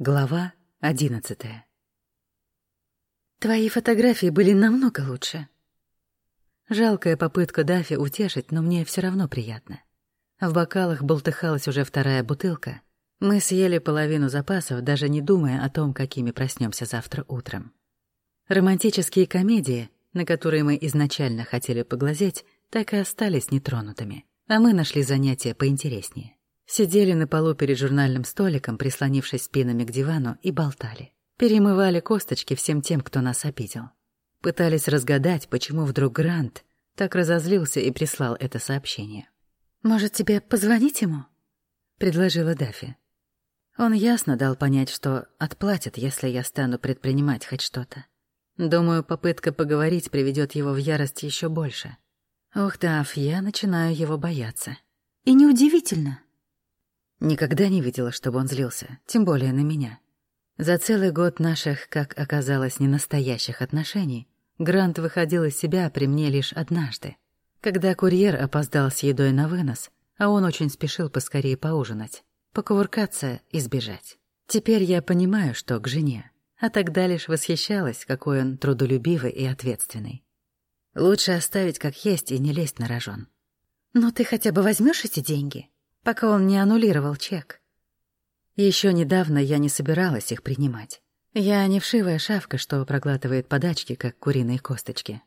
Глава одиннадцатая. Твои фотографии были намного лучше. Жалкая попытка Дафи утешить, но мне все равно приятно. В бокалах болтыхалась уже вторая бутылка. Мы съели половину запасов, даже не думая о том, какими проснемся завтра утром. Романтические комедии, на которые мы изначально хотели поглазеть, так и остались нетронутыми, а мы нашли занятия поинтереснее. Сидели на полу перед журнальным столиком, прислонившись спинами к дивану, и болтали. Перемывали косточки всем тем, кто нас обидел. Пытались разгадать, почему вдруг Грант так разозлился и прислал это сообщение. «Может, тебе позвонить ему?» — предложила Дафи. Он ясно дал понять, что отплатит, если я стану предпринимать хоть что-то. Думаю, попытка поговорить приведет его в ярость еще больше. Ух, Даф, я начинаю его бояться. И неудивительно. Никогда не видела, чтобы он злился, тем более на меня. За целый год наших, как оказалось, ненастоящих отношений Грант выходил из себя при мне лишь однажды, когда курьер опоздал с едой на вынос, а он очень спешил поскорее поужинать, покувыркаться и сбежать. Теперь я понимаю, что к жене, а тогда лишь восхищалась, какой он трудолюбивый и ответственный. Лучше оставить как есть и не лезть на рожон. «Но ты хотя бы возьмешь эти деньги?» Пока он не аннулировал чек. Еще недавно я не собиралась их принимать. Я не вшивая шавка, что проглатывает подачки, как куриные косточки.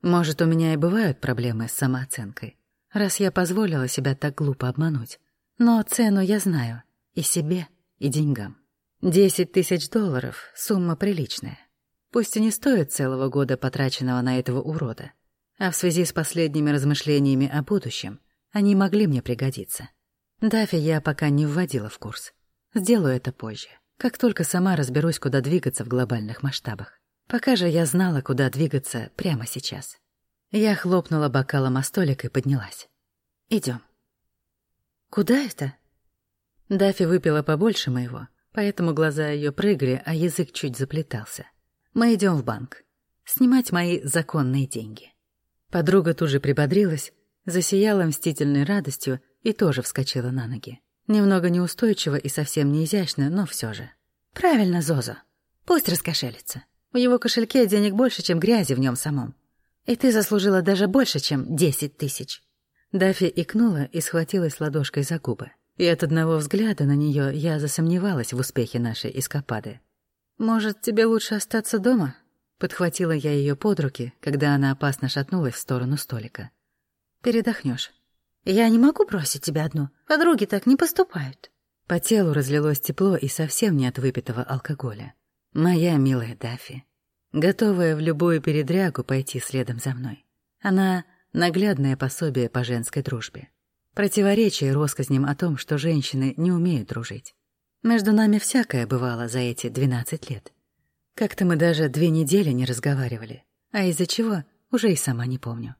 Может, у меня и бывают проблемы с самооценкой, раз я позволила себя так глупо обмануть. Но цену я знаю и себе, и деньгам. Десять тысяч долларов — сумма приличная. Пусть и не стоит целого года, потраченного на этого урода. А в связи с последними размышлениями о будущем, они могли мне пригодиться. Дафи я пока не вводила в курс. Сделаю это позже, как только сама разберусь, куда двигаться в глобальных масштабах. Пока же я знала, куда двигаться прямо сейчас. Я хлопнула бокалом о столик и поднялась. Идем. Куда это? Дафи выпила побольше моего, поэтому глаза ее прыгали, а язык чуть заплетался. Мы идем в банк. Снимать мои законные деньги. Подруга тут же прибодрилась, засияла мстительной радостью и тоже вскочила на ноги. Немного неустойчиво и совсем не изящно, но все же. «Правильно, Зоза. Пусть раскошелится. В его кошельке денег больше, чем грязи в нем самом. И ты заслужила даже больше, чем десять тысяч». Дафи икнула и схватилась ладошкой за губы. И от одного взгляда на нее я засомневалась в успехе нашей эскапады. «Может, тебе лучше остаться дома?» Подхватила я ее под руки, когда она опасно шатнулась в сторону столика. «Передохнешь. Я не могу бросить тебя одну. Подруги так не поступают. По телу разлилось тепло и совсем не от выпитого алкоголя. Моя милая Дафи, готовая в любую передрягу пойти следом за мной. Она — наглядное пособие по женской дружбе. Противоречие россказням о том, что женщины не умеют дружить. Между нами всякое бывало за эти двенадцать лет. Как-то мы даже две недели не разговаривали, а из-за чего уже и сама не помню.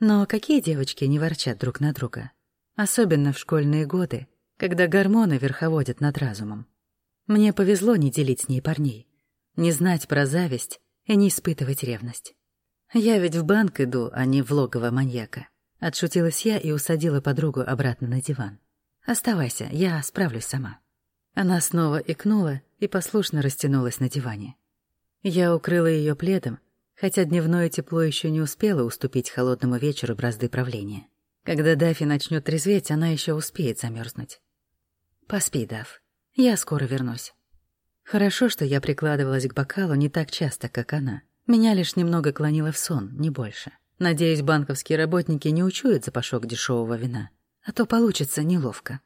Но какие девочки не ворчат друг на друга? Особенно в школьные годы, когда гормоны верховодят над разумом. Мне повезло не делить с ней парней, не знать про зависть и не испытывать ревность. Я ведь в банк иду, а не в логово маньяка. Отшутилась я и усадила подругу обратно на диван. «Оставайся, я справлюсь сама». Она снова икнула и послушно растянулась на диване. Я укрыла ее пледом хотя дневное тепло еще не успело уступить холодному вечеру бразды правления. Когда Дафи начнет трезветь, она еще успеет замерзнуть. Поспи, Даф. Я скоро вернусь. Хорошо, что я прикладывалась к бокалу не так часто, как она. Меня лишь немного клонило в сон, не больше. Надеюсь, банковские работники не учуют запашок дешевого вина, а то получится неловко.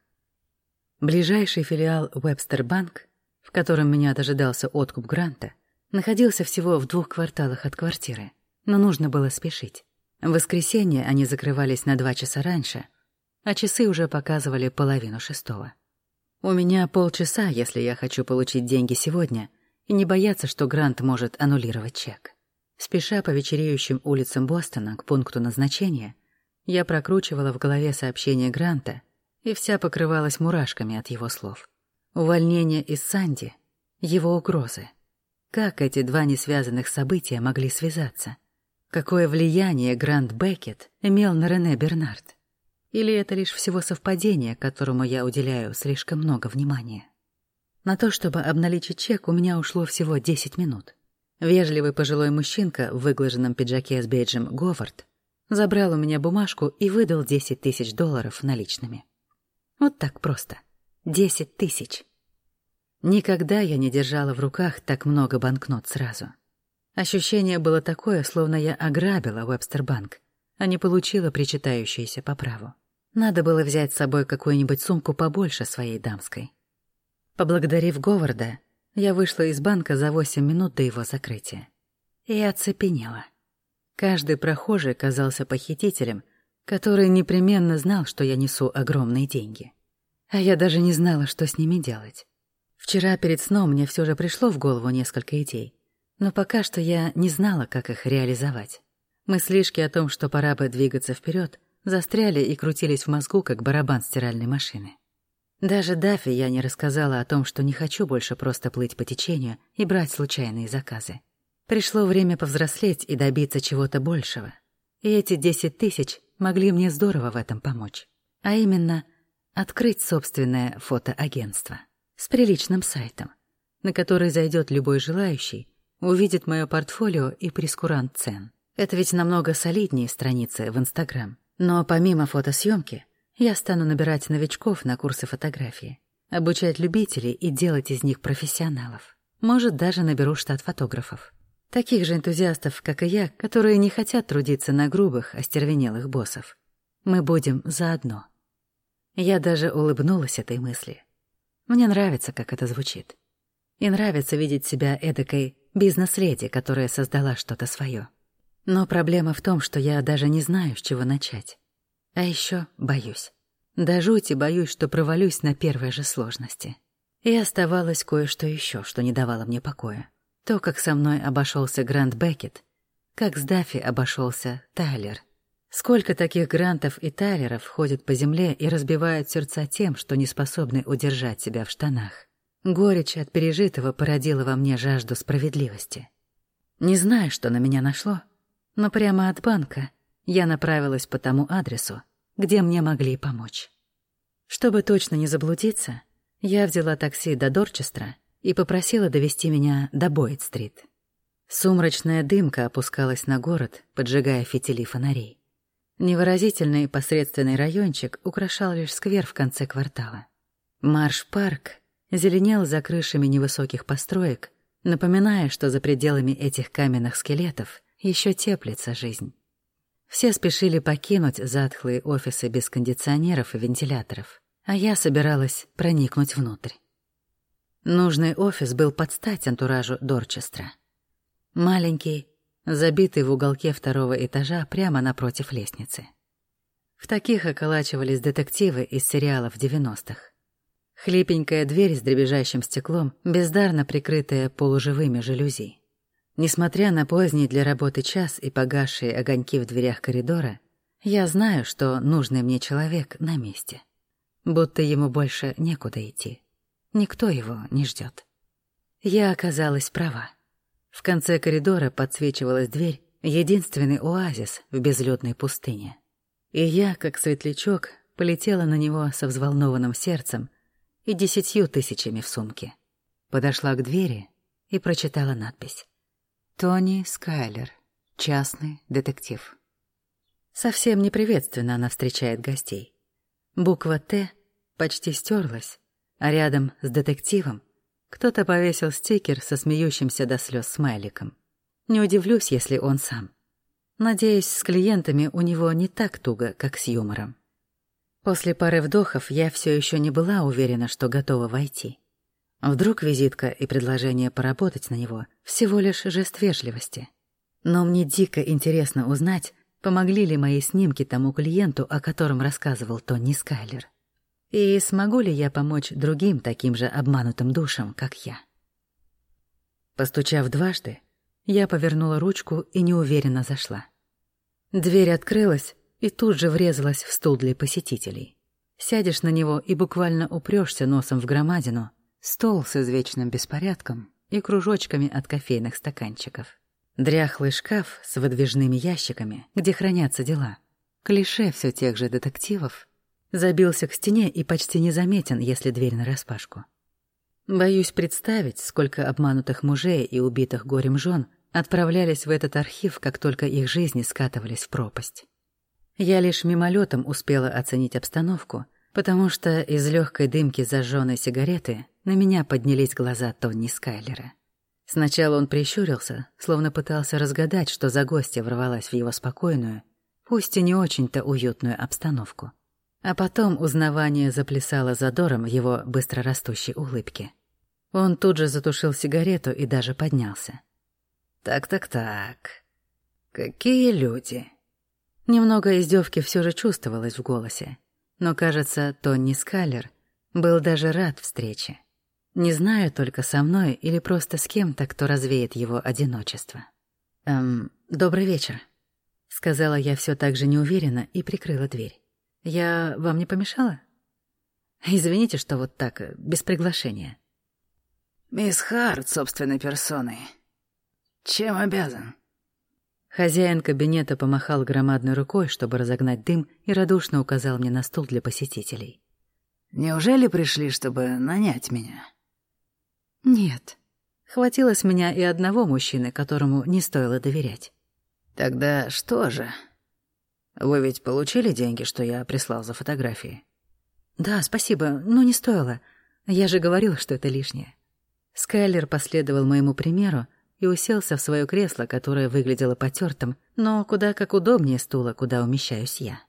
Ближайший филиал Webster Bank, в котором меня дожидался откуп гранта, находился всего в двух кварталах от квартиры, но нужно было спешить. В воскресенье они закрывались на два часа раньше, а часы уже показывали половину шестого. У меня полчаса, если я хочу получить деньги сегодня, и не бояться, что Грант может аннулировать чек. Спеша по вечереющим улицам Бостона к пункту назначения, я прокручивала в голове сообщение Гранта и вся покрывалась мурашками от его слов. Увольнение из Санди, его угрозы — как эти два несвязанных события могли связаться? Какое влияние Грант Беккет имел на Рене Бернард? Или это лишь всего совпадение, которому я уделяю слишком много внимания? На то, чтобы обналичить чек, у меня ушло всего 10 минут. Вежливый пожилой мужчинка в выглаженном пиджаке с бейджем Говард забрал у меня бумажку и выдал 10 тысяч долларов наличными. Вот так просто. 10 тысяч. Никогда я не держала в руках так много банкнот сразу. Ощущение было такое, словно я ограбила Вебстербанк, а не получила причитающееся по праву. Надо было взять с собой какую-нибудь сумку побольше своей дамской. Поблагодарив Говарда, я вышла из банка за восемь минут до его закрытия. И оцепенела. Каждый прохожий казался похитителем, который непременно знал, что я несу огромные деньги. А я даже не знала, что с ними делать. Вчера перед сном мне все же пришло в голову несколько идей, но пока что я не знала, как их реализовать. Мыслишки о том, что пора бы двигаться вперед, застряли и крутились в мозгу, как барабан стиральной машины. Даже Даффи я не рассказала о том, что не хочу больше просто плыть по течению и брать случайные заказы. Пришло время повзрослеть и добиться чего-то большего. И эти десять тысяч могли мне здорово в этом помочь. А именно, открыть собственное фотоагентство с приличным сайтом, на который зайдет любой желающий, увидит мое портфолио и прескурант цен. Это ведь намного солиднее страницы в Инстаграм. Но помимо фотосъемки, я стану набирать новичков на курсы фотографии, обучать любителей и делать из них профессионалов. Может, даже наберу штат фотографов. Таких же энтузиастов, как и я, которые не хотят трудиться на грубых, остервенелых боссов. Мы будем заодно. Я даже улыбнулась этой мысли. Мне нравится, как это звучит. И нравится видеть себя эдакой бизнес-леди, которая создала что-то свое. Но проблема в том, что я даже не знаю, с чего начать. А еще боюсь. До жути боюсь, что провалюсь на первой же сложности. И оставалось кое-что еще, что не давало мне покоя. То, как со мной обошелся Грант Беккет, как с Даффи обошелся Тайлер. Сколько таких Грантов и Тайлеров ходят по земле и разбивают сердца тем, что не способны удержать себя в штанах. Горечь от пережитого породила во мне жажду справедливости. Не знаю, что на меня нашло, но прямо от банка я направилась по тому адресу, где мне могли помочь. Чтобы точно не заблудиться, я взяла такси до Дорчестра и попросила довести меня до Бойд-стрит. Сумрачная дымка опускалась на город, поджигая фитили фонарей. Невыразительный посредственный райончик украшал лишь сквер в конце квартала. Марш-парк зеленел за крышами невысоких построек, напоминая, что за пределами этих каменных скелетов еще теплится жизнь. Все спешили покинуть затхлые офисы без кондиционеров и вентиляторов, а я собиралась проникнуть внутрь. Нужный офис был под стать антуражу Дорчестра. Маленький, забитый в уголке второго этажа прямо напротив лестницы. В таких околачивались детективы из сериалов 90-х. Хлипенькая дверь с дребезжащим стеклом, бездарно прикрытая полуживыми жалюзи. Несмотря на поздний для работы час и погасшие огоньки в дверях коридора, я знаю, что нужный мне человек на месте. Будто ему больше некуда идти. Никто его не ждет. Я оказалась права. В конце коридора подсвечивалась дверь, единственный оазис в безлюдной пустыне. И я, как светлячок, полетела на него со взволнованным сердцем и десятью тысячами в сумке. Подошла к двери и прочитала надпись. «Тони Скайлер, частный детектив». Совсем неприветственно она встречает гостей. Буква «Т» почти стерлась, а рядом с детективом кто-то повесил стикер со смеющимся до слез смайликом. Не удивлюсь, если он сам. Надеюсь, с клиентами у него не так туго, как с юмором. После пары вдохов я все еще не была уверена, что готова войти. Вдруг визитка и предложение поработать на него — всего лишь жест вежливости. Но мне дико интересно узнать, помогли ли мои снимки тому клиенту, о котором рассказывал Тони Скайлер. И смогу ли я помочь другим таким же обманутым душам, как я? Постучав дважды, я повернула ручку и неуверенно зашла. Дверь открылась и тут же врезалась в стул для посетителей. Сядешь на него и буквально упрёшься носом в громадину, стол с извечным беспорядком и кружочками от кофейных стаканчиков. Дряхлый шкаф с выдвижными ящиками, где хранятся дела. Клише все тех же детективов — Забился к стене и почти незаметен, если дверь нараспашку. Боюсь представить, сколько обманутых мужей и убитых горем жен отправлялись в этот архив, как только их жизни скатывались в пропасть. Я лишь мимолетом успела оценить обстановку, потому что из легкой дымки зажженной сигареты на меня поднялись глаза Тони Скайлера. Сначала он прищурился, словно пытался разгадать, что за гостья ворвалась в его спокойную, пусть и не очень-то уютную обстановку. А потом узнавание заплясало задором в его быстрорастущей улыбке. Он тут же затушил сигарету и даже поднялся. «Так-так-так. Какие люди?» Немного издевки все же чувствовалось в голосе, но, кажется, Тони Скаллер был даже рад встрече. Не знаю, только со мной или просто с кем-то, кто развеет его одиночество. «Эм, добрый вечер», — сказала я все так же неуверенно и прикрыла дверь. «Я вам не помешала?» «Извините, что вот так, без приглашения». «Мисс Харт собственной персоной. Чем обязан?» Хозяин кабинета помахал громадной рукой, чтобы разогнать дым, и радушно указал мне на стул для посетителей. «Неужели пришли, чтобы нанять меня?» «Нет. Хватило с меня и одного мужчины, которому не стоило доверять». «Тогда что же? Вы ведь получили деньги, что я прислал за фотографии?» «Да, спасибо, но не стоило. Я же говорил, что это лишнее». Скайлер последовал моему примеру, и уселся в свое кресло, которое выглядело потертым, но куда как удобнее стула, куда умещаюсь я.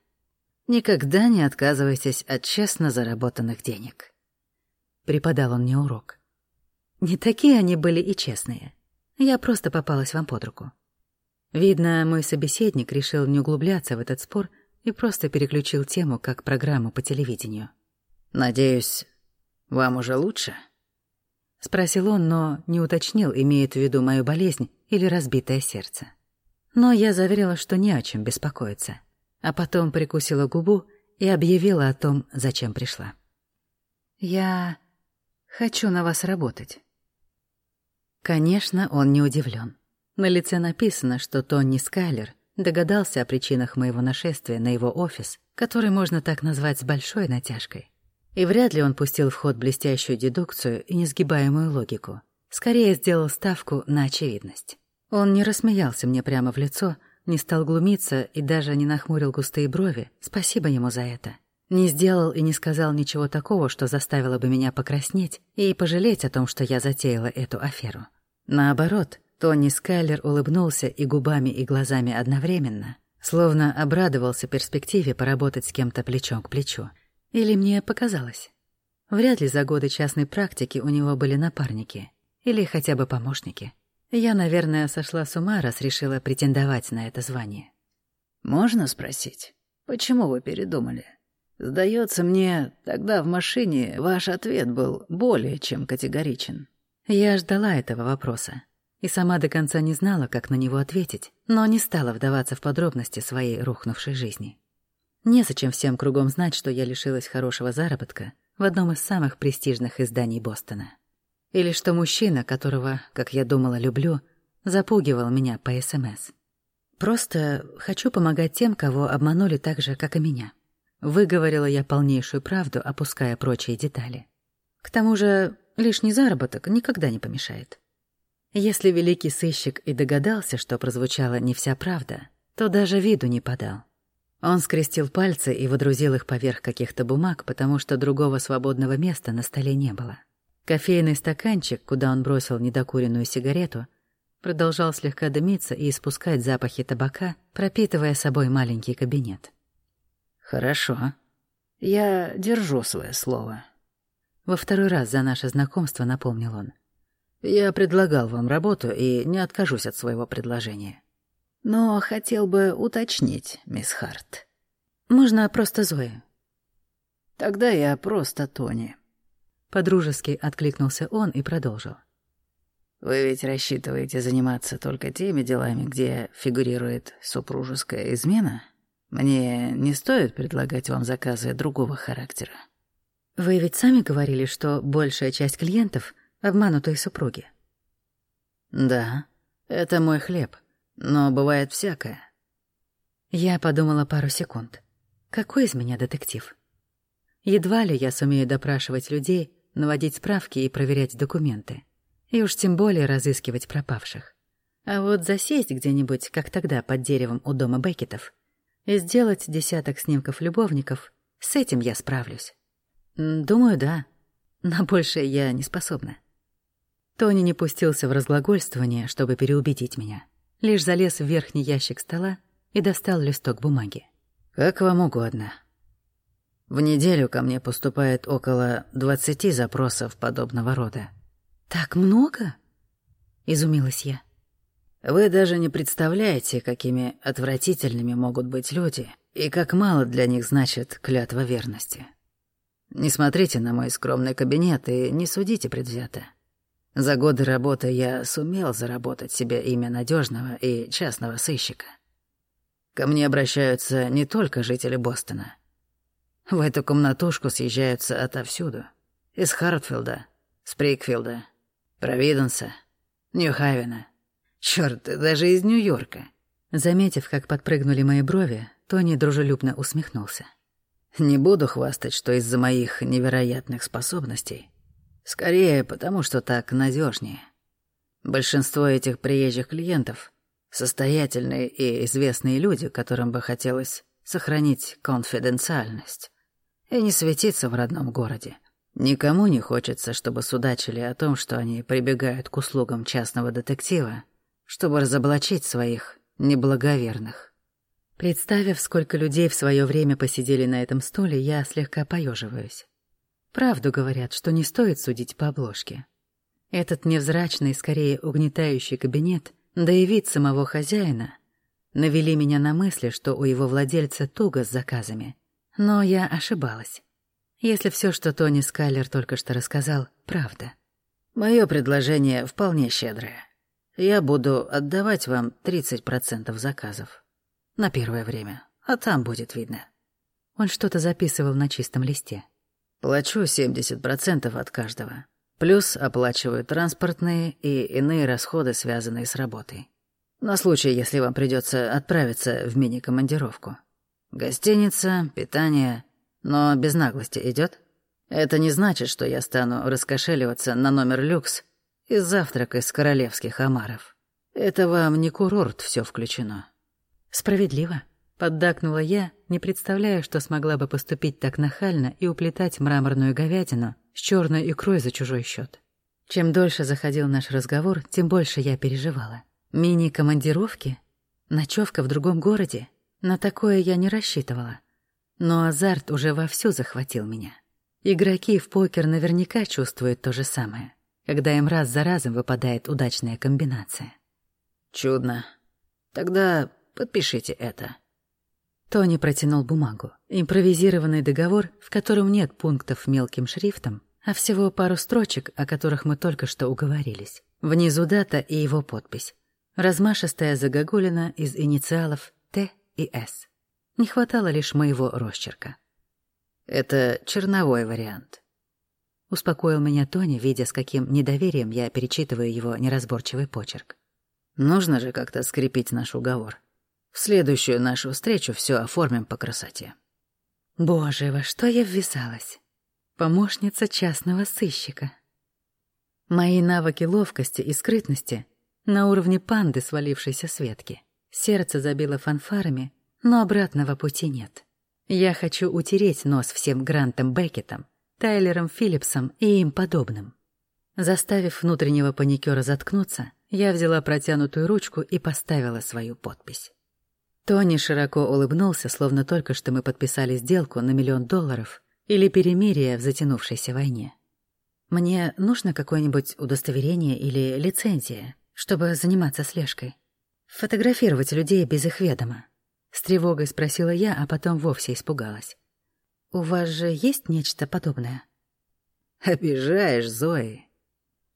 «Никогда не отказывайтесь от честно заработанных денег», — преподал он мне урок. Не такие они были и честные. Я просто попалась вам под руку. Видно, мой собеседник решил не углубляться в этот спор и просто переключил тему как программу по телевидению. «Надеюсь, вам уже лучше?» Спросил он, но не уточнил, имеет в виду мою болезнь или разбитое сердце. Но я заверила, что не о чем беспокоиться. А потом прикусила губу и объявила о том, зачем пришла. «Я хочу на вас работать». Конечно, он не удивлен. На лице написано, что Тони Скайлер догадался о причинах моего нашествия на его офис, который можно так назвать с большой натяжкой. И вряд ли он пустил в ход блестящую дедукцию и несгибаемую логику. Скорее сделал ставку на очевидность. Он не рассмеялся мне прямо в лицо, не стал глумиться и даже не нахмурил густые брови. Спасибо ему за это. Не сделал и не сказал ничего такого, что заставило бы меня покраснеть и пожалеть о том, что я затеяла эту аферу. Наоборот, Тони Скайлер улыбнулся и губами, и глазами одновременно, словно обрадовался перспективе поработать с кем-то плечом к плечу. Или мне показалось? Вряд ли за годы частной практики у него были напарники. Или хотя бы помощники. Я, наверное, сошла с ума, раз решила претендовать на это звание. «Можно спросить, почему вы передумали? Сдается мне, тогда в машине ваш ответ был более чем категоричен». Я ждала этого вопроса. И сама до конца не знала, как на него ответить, но не стала вдаваться в подробности своей рухнувшей жизни. Незачем всем кругом знать, что я лишилась хорошего заработка в одном из самых престижных изданий Бостона. Или что мужчина, которого, как я думала, люблю, запугивал меня по СМС. Просто хочу помогать тем, кого обманули так же, как и меня. Выговорила я полнейшую правду, опуская прочие детали. К тому же лишний заработок никогда не помешает. Если великий сыщик и догадался, что прозвучала не вся правда, то даже виду не подал. Он скрестил пальцы и водрузил их поверх каких-то бумаг, потому что другого свободного места на столе не было. Кофейный стаканчик, куда он бросил недокуренную сигарету, продолжал слегка дымиться и испускать запахи табака, пропитывая собой маленький кабинет. «Хорошо. Я держу свое слово». Во второй раз за наше знакомство напомнил он. «Я предлагал вам работу и не откажусь от своего предложения. Но хотел бы уточнить, мисс Харт. Можно просто Зоя. Тогда я просто Тони. Подружески откликнулся он и продолжил. Вы ведь рассчитываете заниматься только теми делами, где фигурирует супружеская измена? Мне не стоит предлагать вам заказы другого характера. Вы ведь сами говорили, что большая часть клиентов — обманутые супруги. Да, это мой хлеб. Но бывает всякое. Я подумала пару секунд. Какой из меня детектив? Едва ли я сумею допрашивать людей, наводить справки и проверять документы. И уж тем более разыскивать пропавших. А вот засесть где-нибудь, как тогда, под деревом у дома Беккетов, и сделать десяток снимков любовников, с этим я справлюсь. Думаю, да. На большее я не способна. Тони не пустился в разглагольствование, чтобы переубедить меня. Лишь залез в верхний ящик стола и достал листок бумаги. «Как вам угодно. В неделю ко мне поступает около двадцати запросов подобного рода». «Так много?» — изумилась я. «Вы даже не представляете, какими отвратительными могут быть люди, и как мало для них значит клятва верности. Не смотрите на мой скромный кабинет и не судите предвзято. За годы работы я сумел заработать себе имя надежного и частного сыщика. Ко мне обращаются не только жители Бостона. В эту комнатушку съезжаются отовсюду. Из Хартфилда, Сприкфилда, Провиденса, Нью-Хавена. Чёрт, даже из Нью-Йорка. Заметив, как подпрыгнули мои брови, Тони дружелюбно усмехнулся. Не буду хвастать, что из-за моих невероятных способностей Скорее, потому что так надежнее. Большинство этих приезжих клиентов — состоятельные и известные люди, которым бы хотелось сохранить конфиденциальность и не светиться в родном городе. Никому не хочется, чтобы судачили о том, что они прибегают к услугам частного детектива, чтобы разоблачить своих неблаговерных. Представив, сколько людей в свое время посидели на этом стуле, я слегка поеживаюсь. Правду говорят, что не стоит судить по обложке. Этот невзрачный, скорее угнетающий кабинет, да и вид самого хозяина, навели меня на мысли, что у его владельца туго с заказами. Но я ошибалась. Если все, что Тони Скайлер только что рассказал, правда. Мое предложение вполне щедрое. Я буду отдавать вам 30% заказов. На первое время. А там будет видно. Он что-то записывал на чистом листе. Плачу 70% от каждого. Плюс оплачиваю транспортные и иные расходы, связанные с работой. На случай, если вам придется отправиться в мини-командировку. Гостиница, питание, но без наглости идет. Это не значит, что я стану раскошеливаться на номер люкс и завтрак из королевских омаров. Это вам не курорт, все включено. Справедливо. Поддакнула я, не представляя, что смогла бы поступить так нахально и уплетать мраморную говядину с черной икрой за чужой счет. Чем дольше заходил наш разговор, тем больше я переживала. Мини-командировки? Ночевка в другом городе? На такое я не рассчитывала. Но азарт уже вовсю захватил меня. Игроки в покер наверняка чувствуют то же самое, когда им раз за разом выпадает удачная комбинация. Чудно. Тогда подпишите это. Тони протянул бумагу. Импровизированный договор, в котором нет пунктов мелким шрифтом, а всего пару строчек, о которых мы только что уговорились. Внизу дата и его подпись. Размашистая загогулина из инициалов Т и С. Не хватало лишь моего росчерка. «Это черновой вариант», — успокоил меня Тони, видя, с каким недоверием я перечитываю его неразборчивый почерк. «Нужно же как-то скрепить наш уговор. В следующую нашу встречу все оформим по красоте. Боже, во что я ввязалась? Помощница частного сыщика. Мои навыки ловкости и скрытности на уровне панды, свалившейся с ветки. Сердце забило фанфарами, но обратного пути нет. Я хочу утереть нос всем Грантом Беккетом, Тайлером Филлипсом и им подобным. Заставив внутреннего паникера заткнуться, я взяла протянутую ручку и поставила свою подпись. Тони широко улыбнулся, словно только что мы подписали сделку на миллион долларов или перемирие в затянувшейся войне. Мне нужно какое-нибудь удостоверение или лицензия, чтобы заниматься слежкой. Фотографировать людей без их ведома. С тревогой спросила я, а потом вовсе испугалась. «У вас же есть нечто подобное?» «Обижаешь, Зои!»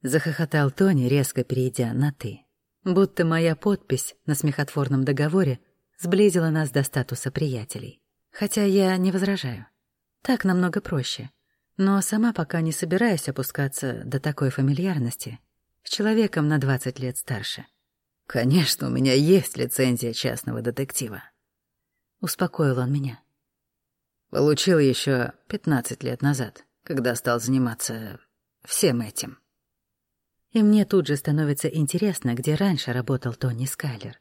Захохотал Тони, резко перейдя на «ты». Будто моя подпись на смехотворном договоре сблизила нас до статуса приятелей. Хотя я не возражаю. Так намного проще. Но сама пока не собираюсь опускаться до такой фамильярности с человеком на 20 лет старше. «Конечно, у меня есть лицензия частного детектива», — успокоил он меня. Получил еще 15 лет назад, когда стал заниматься всем этим. И мне тут же становится интересно, где раньше работал Тони Скайлер.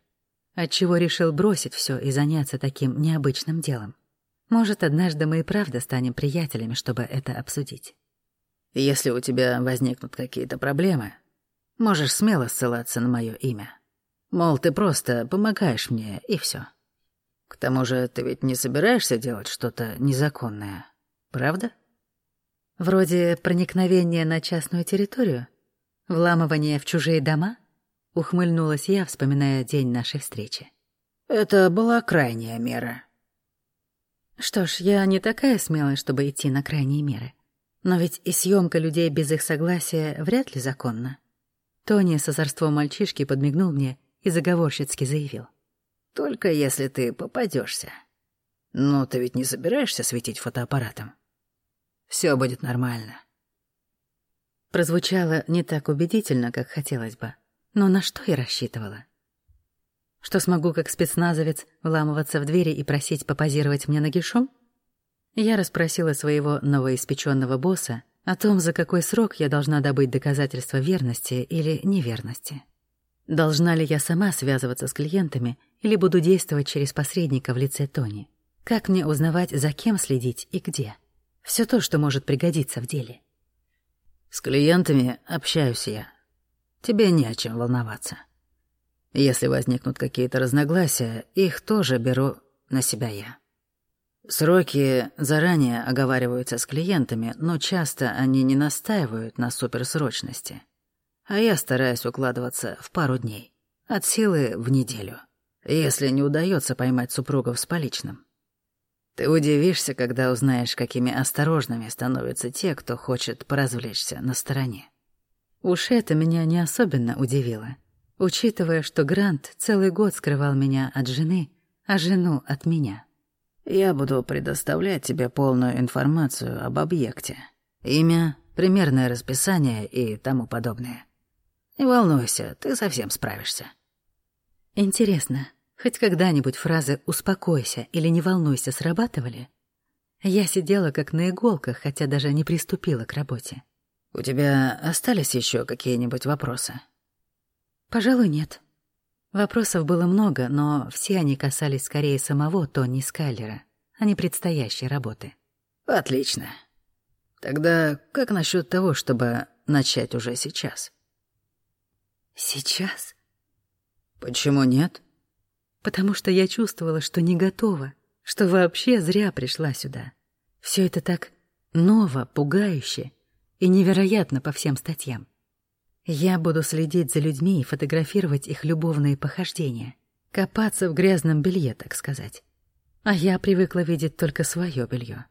Отчего решил бросить все и заняться таким необычным делом. Может, однажды мы и правда станем приятелями, чтобы это обсудить. Если у тебя возникнут какие-то проблемы, можешь смело ссылаться на мое имя. Мол, ты просто помогаешь мне, и все. К тому же ты ведь не собираешься делать что-то незаконное, правда? Вроде проникновения на частную территорию? Вламывание в чужие дома? Ухмыльнулась я, вспоминая день нашей встречи. Это была крайняя мера. Что ж, я не такая смелая, чтобы идти на крайние меры. Но ведь и съемка людей без их согласия вряд ли законна. Тони с озорством мальчишки подмигнул мне и заговорщицки заявил. Только если ты попадешься. Но ты ведь не собираешься светить фотоаппаратом? Все будет нормально. Прозвучало не так убедительно, как хотелось бы. Но на что я рассчитывала? Что смогу, как спецназовец, вламываться в двери и просить попозировать мне нагишом? Я расспросила своего новоиспеченного босса о том, за какой срок я должна добыть доказательства верности или неверности. Должна ли я сама связываться с клиентами или буду действовать через посредника в лице Тони? Как мне узнавать, за кем следить и где? Все то, что может пригодиться в деле. С клиентами общаюсь я. Тебе не о чем волноваться. Если возникнут какие-то разногласия, их тоже беру на себя я. Сроки заранее оговариваются с клиентами, но часто они не настаивают на суперсрочности а я стараюсь укладываться в пару дней. От силы в неделю. Если не удается поймать супругов с поличным. Ты удивишься, когда узнаешь, какими осторожными становятся те, кто хочет поразвлечься на стороне. Уж это меня не особенно удивило, учитывая, что Грант целый год скрывал меня от жены, а жену от меня. Я буду предоставлять тебе полную информацию об объекте. Имя, примерное расписание и тому подобное. Не волнуйся, ты совсем справишься. Интересно, хоть когда-нибудь фразы «успокойся» или «не волнуйся» срабатывали? Я сидела как на иголках, хотя даже не приступила к работе. У тебя остались еще какие-нибудь вопросы? Пожалуй, нет. Вопросов было много, но все они касались скорее самого Тони Скайлера, а не предстоящей работы. Отлично. Тогда как насчет того, чтобы начать уже сейчас? Сейчас? Почему нет? Потому что я чувствовала, что не готова, что вообще зря пришла сюда. Все это так ново, пугающе и невероятно по всем статьям. Я буду следить за людьми и фотографировать их любовные похождения, копаться в грязном белье, так сказать. А я привыкла видеть только свое белье,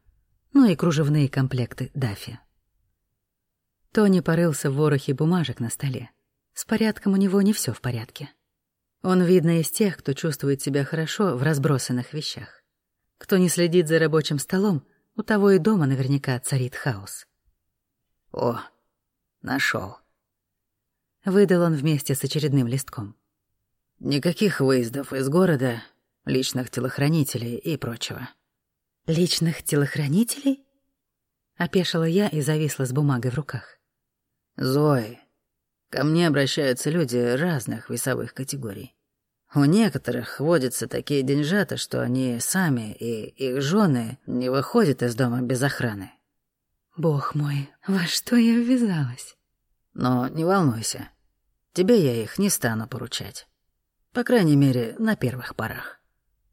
ну и кружевные комплекты Даффи. Тони порылся в ворохе бумажек на столе. С порядком у него не все в порядке. Он, видно, из тех, кто чувствует себя хорошо в разбросанных вещах. Кто не следит за рабочим столом, у того и дома наверняка царит хаос. «О, нашел. Выдал он вместе с очередным листком. «Никаких выездов из города, личных телохранителей и прочего». «Личных телохранителей?» Опешила я и зависла с бумагой в руках. «Зои, Ко мне обращаются люди разных весовых категорий. У некоторых водятся такие деньжата, что они сами и их жены не выходят из дома без охраны. Бог мой, во что я ввязалась? Но не волнуйся, тебе я их не стану поручать. По крайней мере, на первых порах.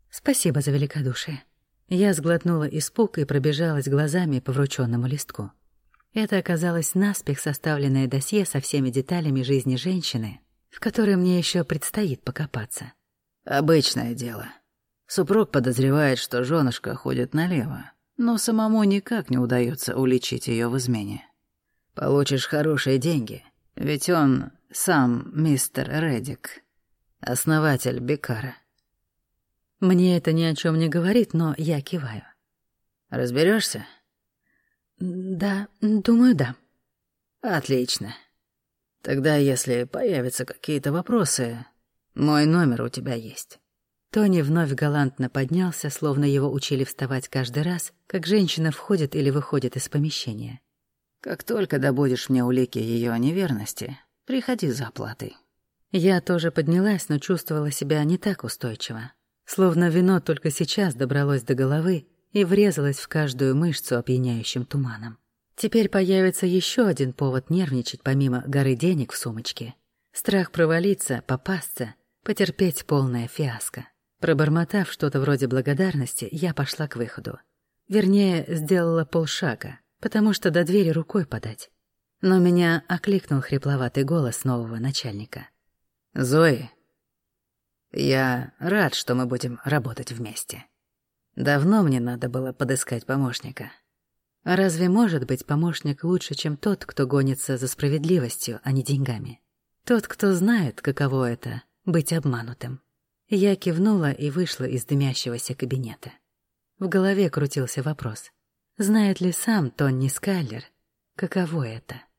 Спасибо за великодушие. Я сглотнула испуг и пробежалась глазами по врученному листку. Это оказалось наспех составленное досье со всеми деталями жизни женщины, в которой мне еще предстоит покопаться. Обычное дело. Супруг подозревает, что женушка ходит налево, но самому никак не удается уличить ее в измене. Получишь хорошие деньги, ведь он сам мистер Реддик, основатель Бекара. Мне это ни о чем не говорит, но я киваю. Разберешься? Да, думаю, да. Отлично. Тогда, если появятся какие-то вопросы, мой номер у тебя есть. Тони вновь галантно поднялся, словно его учили вставать каждый раз, как женщина входит или выходит из помещения. Как только добудешь мне улики ее неверности, приходи за оплатой. Я тоже поднялась, но чувствовала себя не так устойчиво. Словно вино только сейчас добралось до головы и врезалось в каждую мышцу опьяняющим туманом. Теперь появится еще один повод нервничать помимо горы денег в сумочке. Страх провалиться, попасться, потерпеть полное фиаско. Пробормотав что-то вроде благодарности, я пошла к выходу. Вернее, сделала полшага, потому что до двери рукой подать. Но меня окликнул хрипловатый голос нового начальника. «Зои, я рад, что мы будем работать вместе. Давно мне надо было подыскать помощника». Разве может быть помощник лучше, чем тот, кто гонится за справедливостью, а не деньгами? Тот, кто знает, каково это — быть обманутым. Я кивнула и вышла из дымящегося кабинета. В голове крутился вопрос. Знает ли сам Тонни Скайлер, каково это —